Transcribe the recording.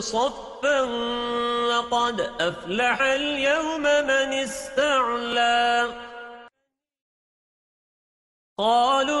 صفا وقد أفلح اليوم من استعلى. قالوا